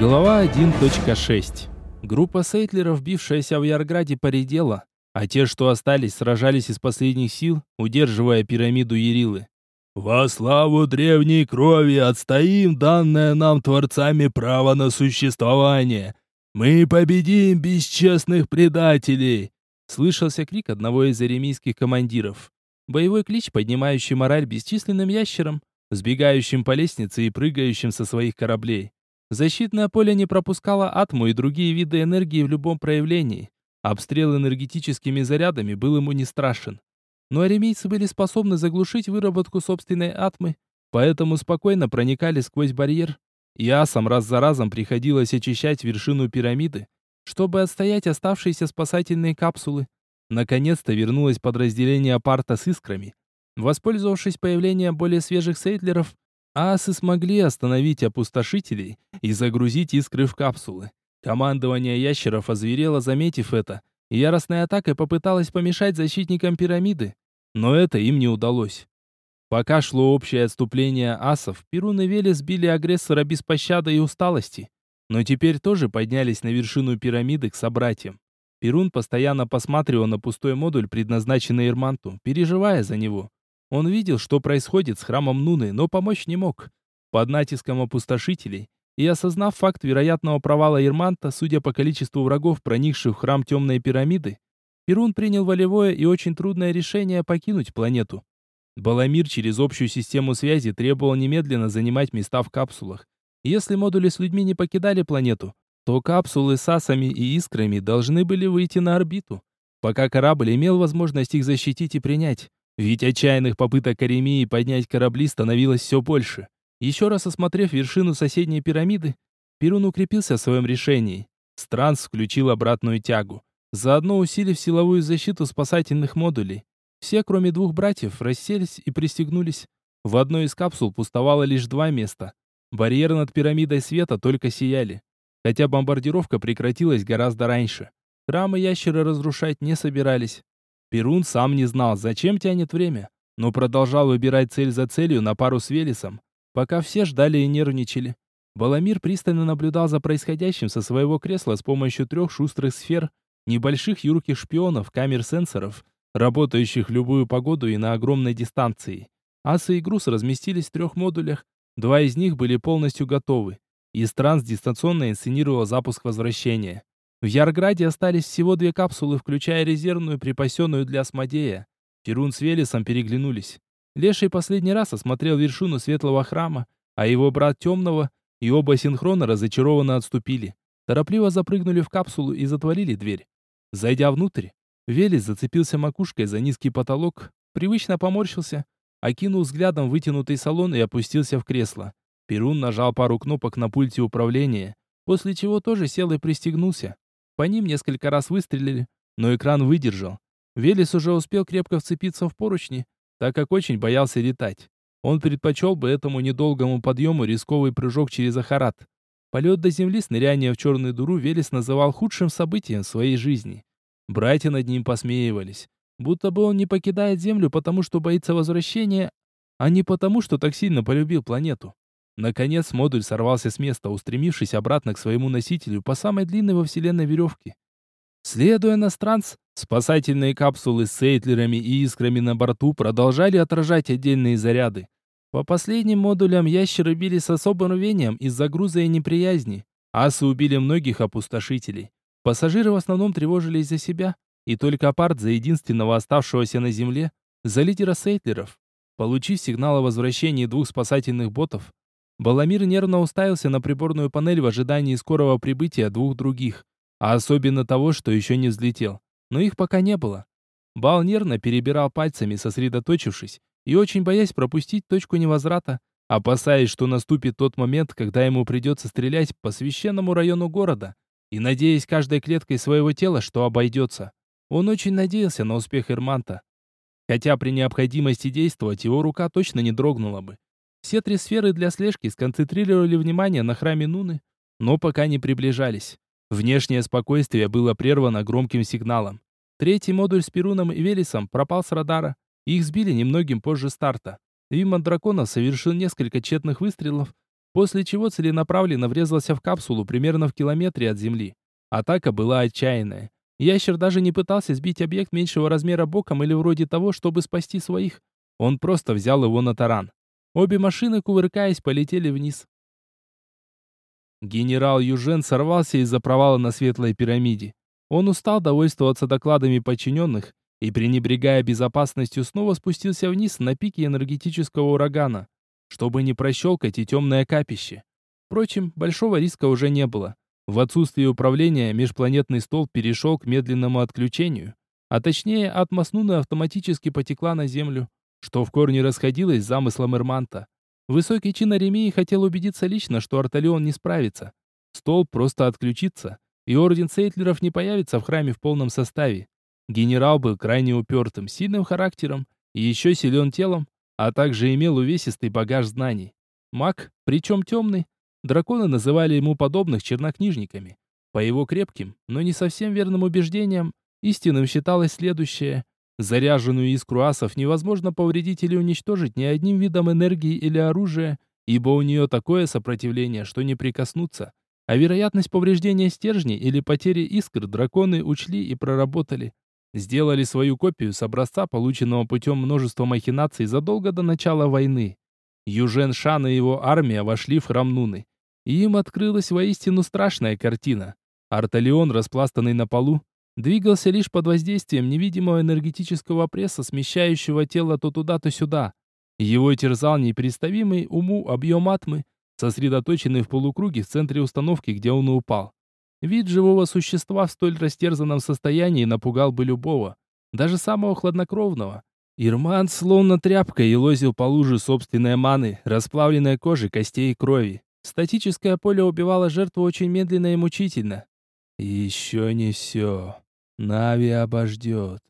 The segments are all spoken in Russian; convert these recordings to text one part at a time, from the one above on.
Глава 1.6. Группа сейтлеров, бившаяся в Ярграде, поредела, а те, что остались, сражались из последних сил, удерживая пирамиду Ярилы. «Во славу древней крови отстоим данное нам Творцами право на существование! Мы победим бесчестных предателей!» Слышался крик одного из аремийских командиров. Боевой клич, поднимающий мораль бесчисленным ящерам, сбегающим по лестнице и прыгающим со своих кораблей. Защитное поле не пропускало атму и другие виды энергии в любом проявлении. Обстрел энергетическими зарядами был ему не страшен. Но аремейцы были способны заглушить выработку собственной атмы, поэтому спокойно проникали сквозь барьер. И асам раз за разом приходилось очищать вершину пирамиды, чтобы отстоять оставшиеся спасательные капсулы. Наконец-то вернулось подразделение парта с искрами. Воспользовавшись появлением более свежих сейтлеров, асы смогли остановить опустошителей и загрузить искры в капсулы. Командование ящеров озверело, заметив это, яростной атакой попыталось помешать защитникам пирамиды, но это им не удалось. Пока шло общее отступление асов, Перун и Вели сбили агрессора без пощады и усталости, но теперь тоже поднялись на вершину пирамиды к собратьям. Перун постоянно посматривал на пустой модуль, предназначенный Ирманту, переживая за него. Он видел, что происходит с храмом Нуны, но помочь не мог. Под натиском опустошителей и осознав факт вероятного провала Ирманта, судя по количеству врагов, проникших в храм Темной пирамиды, Перун принял волевое и очень трудное решение покинуть планету. Баламир через общую систему связи требовал немедленно занимать места в капсулах. Если модули с людьми не покидали планету, то капсулы с асами и искрами должны были выйти на орбиту, пока корабль имел возможность их защитить и принять. Ведь отчаянных попыток Каремии поднять корабли становилось все больше. Еще раз осмотрев вершину соседней пирамиды, Перун укрепился в своем решении. Странс включил обратную тягу, заодно усилив силовую защиту спасательных модулей. Все, кроме двух братьев, расселись и пристегнулись. В одной из капсул пустовало лишь два места. Барьеры над пирамидой света только сияли. Хотя бомбардировка прекратилась гораздо раньше. Храмы ящеры разрушать не собирались. Перун сам не знал, зачем тянет время, но продолжал выбирать цель за целью на пару с Велесом, пока все ждали и нервничали. Баламир пристально наблюдал за происходящим со своего кресла с помощью трех шустрых сфер, небольших юрких шпионов, камер-сенсоров, работающих в любую погоду и на огромной дистанции. Асы и Груз разместились в трех модулях, два из них были полностью готовы. И Странс дистанционно инсценировал запуск возвращения. В Ярграде остались всего две капсулы, включая резервную, припасенную для Асмодея. Перун с Велесом переглянулись. Леший последний раз осмотрел вершину светлого храма, а его брат темного, и оба синхронно разочарованно отступили. Торопливо запрыгнули в капсулу и затворили дверь. Зайдя внутрь, Велес зацепился макушкой за низкий потолок, привычно поморщился, окинул взглядом вытянутый салон и опустился в кресло. Перун нажал пару кнопок на пульте управления, после чего тоже сел и пристегнулся. По ним несколько раз выстрелили, но экран выдержал. Велес уже успел крепко вцепиться в поручни, так как очень боялся летать. Он предпочел бы этому недолгому подъему рисковый прыжок через Ахарат. Полет до земли с нырянием в черную дуру Велес называл худшим событием в своей жизни. Братья над ним посмеивались, будто бы он не покидает Землю, потому что боится возвращения, а не потому, что так сильно полюбил планету. Наконец модуль сорвался с места, устремившись обратно к своему носителю по самой длинной во Вселенной веревке. Следуя на странц, спасательные капсулы с сейтлерами и искрами на борту продолжали отражать отдельные заряды. По последним модулям ящеры били с особым рвением из-за груза и неприязни. Асы убили многих опустошителей. Пассажиры в основном тревожились за себя, и только апарт за единственного оставшегося на земле, за лидера сейтлеров. Получив сигнал о возвращении двух спасательных ботов, Баламир нервно уставился на приборную панель в ожидании скорого прибытия двух других, а особенно того, что еще не взлетел. Но их пока не было. Бал нервно перебирал пальцами, сосредоточившись, и очень боясь пропустить точку невозврата, опасаясь, что наступит тот момент, когда ему придется стрелять по священному району города, и надеясь каждой клеткой своего тела, что обойдется. Он очень надеялся на успех Эрманта. Хотя при необходимости действовать его рука точно не дрогнула бы. Все три сферы для слежки сконцентрировали внимание на храме Нуны, но пока не приближались. Внешнее спокойствие было прервано громким сигналом. Третий модуль с Перуном и Велесом пропал с радара. Их сбили немногим позже старта. Виман драконов совершил несколько тщетных выстрелов, после чего целенаправленно врезался в капсулу примерно в километре от Земли. Атака была отчаянная. Ящер даже не пытался сбить объект меньшего размера боком или вроде того, чтобы спасти своих. Он просто взял его на таран. Обе машины, кувыркаясь, полетели вниз. Генерал Южен сорвался из-за провала на Светлой пирамиде. Он устал довольствоваться докладами подчиненных и, пренебрегая безопасностью, снова спустился вниз на пике энергетического урагана, чтобы не прощелкать и темное капище. Впрочем, большого риска уже не было. В отсутствие управления межпланетный столб перешел к медленному отключению, а точнее атмос Нуны автоматически потекла на Землю, что в корне расходилось с замыслом Эрманта. Высокий чин Аремии хотел убедиться лично, что Арталион не справится. Столб просто отключится, и Орден Сейтлеров не появится в храме в полном составе. Генерал был крайне упертым, сильным характером и еще силен телом, а также имел увесистый багаж знаний. Маг, причем темный, Драконы называли ему подобных чернокнижниками. По его крепким, но не совсем верным убеждениям, истинным считалось следующее. Заряженную искру асов невозможно повредить или уничтожить ни одним видом энергии или оружия, ибо у нее такое сопротивление, что не прикоснуться. А вероятность повреждения стержней или потери искр драконы учли и проработали. Сделали свою копию с образца, полученного путем множества махинаций задолго до начала войны. Южен Шан и его армия вошли в храм Нуны и им открылась воистину страшная картина. Арталион, распластанный на полу, двигался лишь под воздействием невидимого энергетического пресса, смещающего тело то туда, то сюда. Его терзал непредставимый уму объем атмы, сосредоточенный в полукруге в центре установки, где он и упал. Вид живого существа в столь растерзанном состоянии напугал бы любого, даже самого хладнокровного. Ирман словно тряпкой елозил по луже собственной маны, расплавленной кожи, костей и крови. Статическое поле убивало жертву очень медленно и мучительно. «Еще не все. Нави обождет.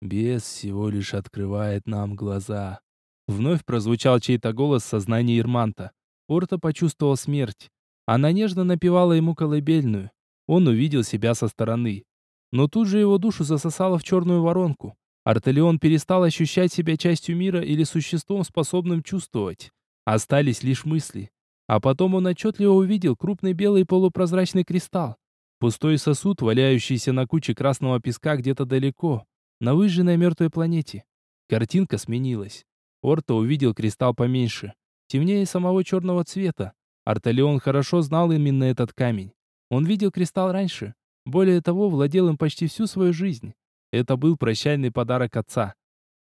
Бес всего лишь открывает нам глаза». Вновь прозвучал чей-то голос в сознании Ирманта. Орта почувствовал смерть. Она нежно напевала ему колыбельную. Он увидел себя со стороны. Но тут же его душу засосало в черную воронку. Артелион перестал ощущать себя частью мира или существом, способным чувствовать. Остались лишь мысли. А потом он отчетливо увидел крупный белый полупрозрачный кристалл. Пустой сосуд, валяющийся на куче красного песка где-то далеко, на выжженной мертвой планете. Картинка сменилась. Орто увидел кристалл поменьше, темнее самого черного цвета. Арталион хорошо знал именно этот камень. Он видел кристалл раньше. Более того, владел им почти всю свою жизнь. Это был прощальный подарок отца.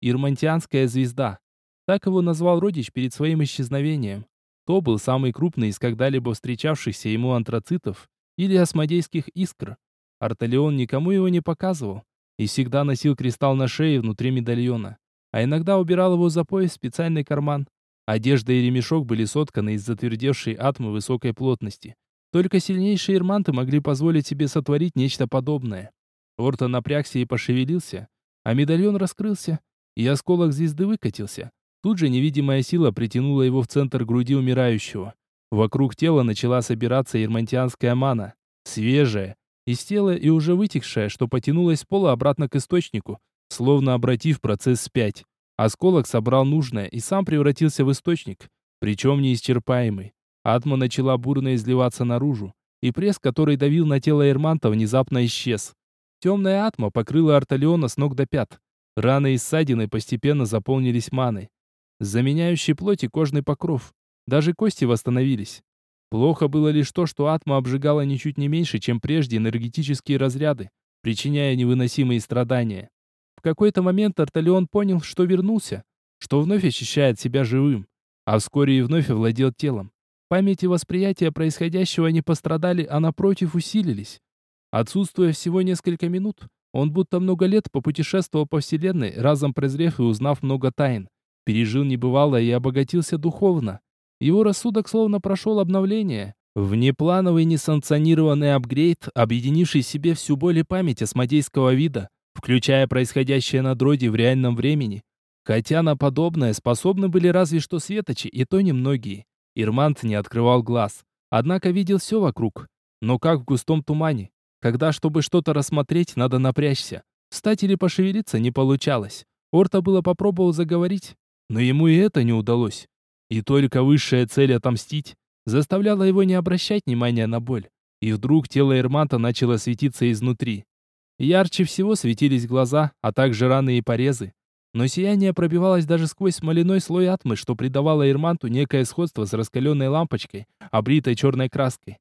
Ирмантианская звезда. Так его назвал родич перед своим исчезновением. То был самый крупный из когда-либо встречавшихся ему антрацитов или осмодейских искр. Арталион никому его не показывал и всегда носил кристалл на шее внутри медальона, а иногда убирал его за пояс в специальный карман. Одежда и ремешок были сотканы из затвердевшей атмы высокой плотности. Только сильнейшие ирманты могли позволить себе сотворить нечто подобное. Орта напрягся и пошевелился, а медальон раскрылся, и осколок звезды выкатился, Тут же невидимая сила притянула его в центр груди умирающего. Вокруг тела начала собираться ирмантианская мана, свежая, из тела и уже вытекшая, что потянулась с пола обратно к источнику, словно обратив процесс спять. Осколок собрал нужное и сам превратился в источник, причем неисчерпаемый. Атма начала бурно изливаться наружу, и пресс, который давил на тело Эрманта, внезапно исчез. Темная атма покрыла Арталиона с ног до пят. Раны и ссадины постепенно заполнились маной заменяющий плоть и кожный покров. Даже кости восстановились. Плохо было лишь то, что атма обжигала ничуть не меньше, чем прежде энергетические разряды, причиняя невыносимые страдания. В какой-то момент Арталион понял, что вернулся, что вновь ощущает себя живым, а вскоре и вновь овладел телом. Память и восприятие происходящего не пострадали, а напротив усилились. Отсутствуя всего несколько минут, он будто много лет попутешествовал по вселенной, разом презрев и узнав много тайн пережил небывалое и обогатился духовно. Его рассудок словно прошел обновление. Внеплановый несанкционированный апгрейд, объединивший в себе всю боль и память осмодейского вида, включая происходящее на дроиде в реальном времени. Хотя на подобное способны были разве что светочи, и то немногие. Ирмант не открывал глаз, однако видел все вокруг. Но как в густом тумане, когда, чтобы что-то рассмотреть, надо напрячься. Встать или пошевелиться не получалось. Орта было попробовал заговорить, но ему и это не удалось. И только высшая цель отомстить заставляла его не обращать внимания на боль. И вдруг тело Эрманта начало светиться изнутри. Ярче всего светились глаза, а также раны и порезы. Но сияние пробивалось даже сквозь смоляной слой атмы, что придавало Ирманту некое сходство с раскаленной лампочкой, облитой черной краской.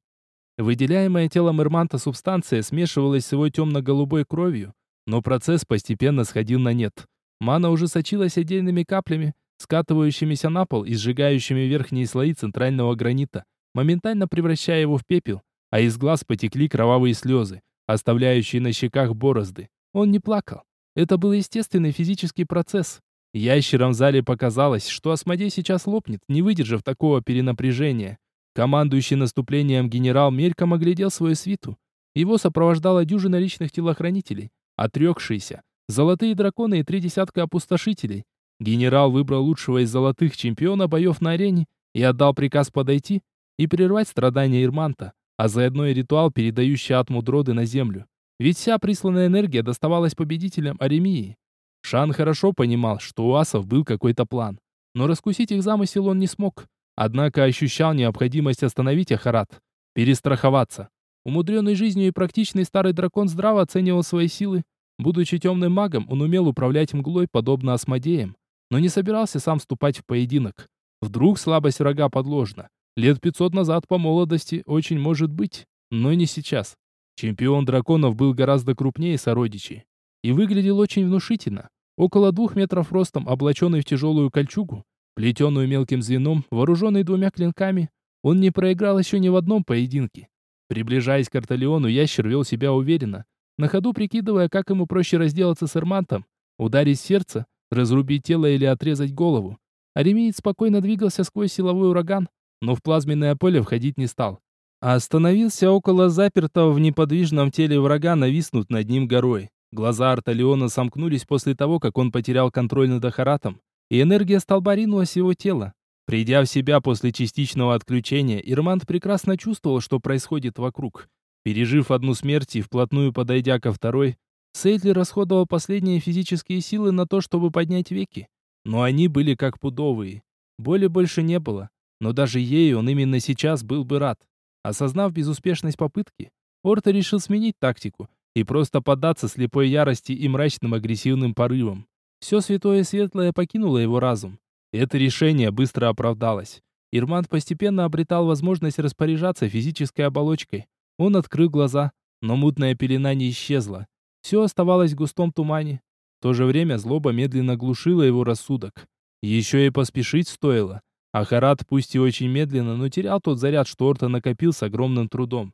Выделяемая телом Ирманта субстанция смешивалась с его темно-голубой кровью, но процесс постепенно сходил на нет. Мана уже сочилась отдельными каплями, скатывающимися на пол и сжигающими верхние слои центрального гранита, моментально превращая его в пепел, а из глаз потекли кровавые слезы, оставляющие на щеках борозды. Он не плакал. Это был естественный физический процесс. Ящерам в зале показалось, что Асмодей сейчас лопнет, не выдержав такого перенапряжения. Командующий наступлением генерал мельком оглядел свою свиту. Его сопровождала дюжина личных телохранителей, отрекшиеся, золотые драконы и три десятка опустошителей. Генерал выбрал лучшего из золотых чемпиона боев на арене и отдал приказ подойти и прервать страдания Ирманта, а заодно и ритуал, передающий атму Дроды на землю. Ведь вся присланная энергия доставалась победителям Аремии. Шан хорошо понимал, что у асов был какой-то план, но раскусить их замысел он не смог. Однако ощущал необходимость остановить Ахарат, перестраховаться. Умудренный жизнью и практичный старый дракон здраво оценивал свои силы. Будучи темным магом, он умел управлять мглой, подобно осмодеям, но не собирался сам вступать в поединок. Вдруг слабость врага подложна. Лет пятьсот назад по молодости очень может быть, но не сейчас. Чемпион драконов был гораздо крупнее сородичей и выглядел очень внушительно. Около двух метров ростом, облаченный в тяжелую кольчугу, плетеную мелким звеном, вооруженный двумя клинками, он не проиграл еще ни в одном поединке. Приближаясь к Арталиону, ящер вел себя уверенно, на ходу прикидывая, как ему проще разделаться с Эрмантом, ударить сердце, разрубить тело или отрезать голову. Аремеец спокойно двигался сквозь силовой ураган, но в плазменное поле входить не стал а остановился около запертого в неподвижном теле врага, нависнув над ним горой. Глаза Арталиона сомкнулись после того, как он потерял контроль над Ахаратом, и энергия столба ринулась его тело. Придя в себя после частичного отключения, Ирмант прекрасно чувствовал, что происходит вокруг. Пережив одну смерть и вплотную подойдя ко второй, Сейдли расходовал последние физические силы на то, чтобы поднять веки. Но они были как пудовые. Боли больше не было, но даже ей он именно сейчас был бы рад. Осознав безуспешность попытки, Орта решил сменить тактику и просто поддаться слепой ярости и мрачным агрессивным порывам. Все святое и светлое покинуло его разум. Это решение быстро оправдалось. Ирман постепенно обретал возможность распоряжаться физической оболочкой. Он открыл глаза, но мутная пелена не исчезла. Все оставалось в густом тумане. В то же время злоба медленно глушила его рассудок. Еще и поспешить стоило. Ахарат, пусть и очень медленно, но терял тот заряд, что Орта накопил с огромным трудом.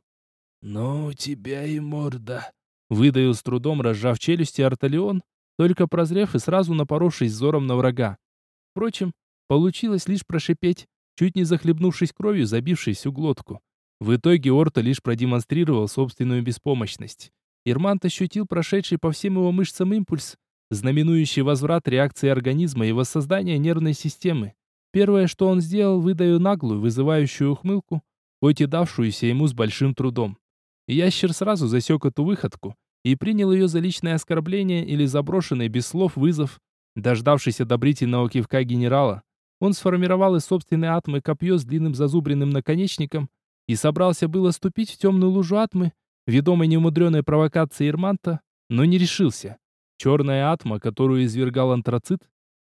«Ну, у тебя и морда», — выдавил с трудом, разжав челюсти Арталион, только прозрев и сразу напоровшись взором на врага. Впрочем, получилось лишь прошипеть, чуть не захлебнувшись кровью, забившись всю глотку. В итоге Орта лишь продемонстрировал собственную беспомощность. Ирмант ощутил прошедший по всем его мышцам импульс, знаменующий возврат реакции организма и воссоздание нервной системы. Первое, что он сделал, выдаю наглую, вызывающую ухмылку, хоть и давшуюся ему с большим трудом. Ящер сразу засек эту выходку и принял ее за личное оскорбление или заброшенный без слов вызов. Дождавшись одобрительного кивка генерала, он сформировал из собственной атмы копье с длинным зазубренным наконечником и собрался было ступить в темную лужу атмы, ведомой неумудренной провокацией Ирманта, но не решился. Черная атма, которую извергал антрацит,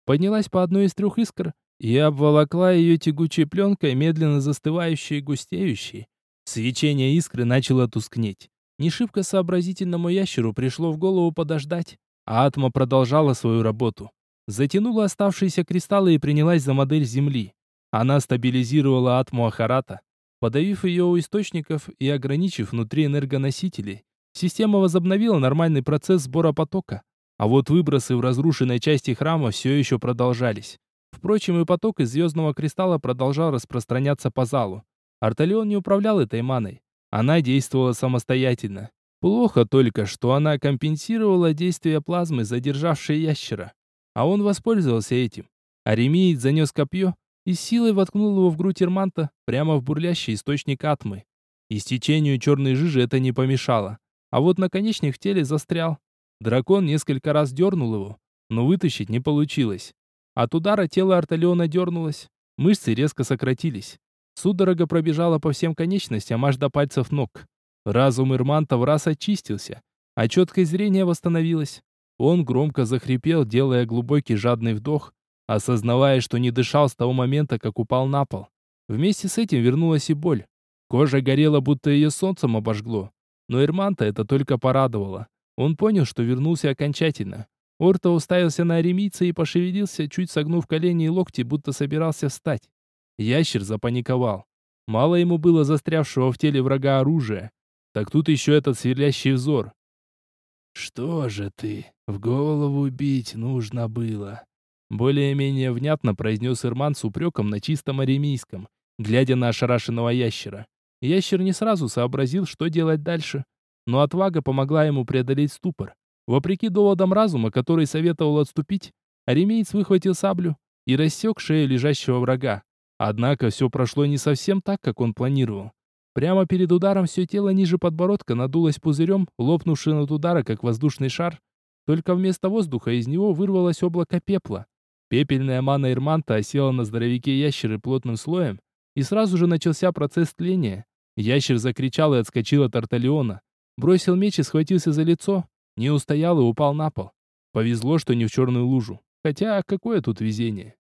поднялась по одной из трех искр и обволокла ее тягучей пленкой, медленно застывающей и густеющей. Свечение искры начало тускнеть. Не шибко сообразительному ящеру пришло в голову подождать, а атма продолжала свою работу. Затянула оставшиеся кристаллы и принялась за модель Земли. Она стабилизировала атму Ахарата, подавив ее у источников и ограничив внутри энергоносителей. Система возобновила нормальный процесс сбора потока, а вот выбросы в разрушенной части храма все еще продолжались. Впрочем, и поток из звездного кристалла продолжал распространяться по залу. Арталион не управлял этой маной. Она действовала самостоятельно. Плохо только, что она компенсировала действие плазмы, задержавшей ящера. А он воспользовался этим. Аремиец занес копье и силой воткнул его в грудь Ирманта, прямо в бурлящий источник атмы. Истечению черной жижи это не помешало. А вот наконечник в теле застрял. Дракон несколько раз дернул его, но вытащить не получилось. От удара тело Арталиона дернулось, мышцы резко сократились. Судорога пробежала по всем конечностям аж до пальцев ног. Разум Ирманта в раз очистился, а четкое зрение восстановилось. Он громко захрипел, делая глубокий жадный вдох, осознавая, что не дышал с того момента, как упал на пол. Вместе с этим вернулась и боль. Кожа горела, будто ее солнцем обожгло. Но Ирманта это только порадовало. Он понял, что вернулся окончательно. Орто уставился на аремийца и пошевелился, чуть согнув колени и локти, будто собирался встать. Ящер запаниковал. Мало ему было застрявшего в теле врага оружия. Так тут еще этот сверлящий взор. «Что же ты? В голову бить нужно было!» Более-менее внятно произнес Ирман с упреком на чистом аремийском, глядя на ошарашенного ящера. Ящер не сразу сообразил, что делать дальше, но отвага помогла ему преодолеть ступор. Вопреки доводам разума, который советовал отступить, аремеец выхватил саблю и рассек шею лежащего врага. Однако все прошло не совсем так, как он планировал. Прямо перед ударом все тело ниже подбородка надулось пузырем, лопнувшим от удара, как воздушный шар. Только вместо воздуха из него вырвалось облако пепла. Пепельная мана Ирманта осела на здоровяке ящеры плотным слоем, и сразу же начался процесс тления. Ящер закричал и отскочил от Арталиона. Бросил меч и схватился за лицо. Не устоял и упал на пол. Повезло, что не в черную лужу. Хотя, какое тут везение.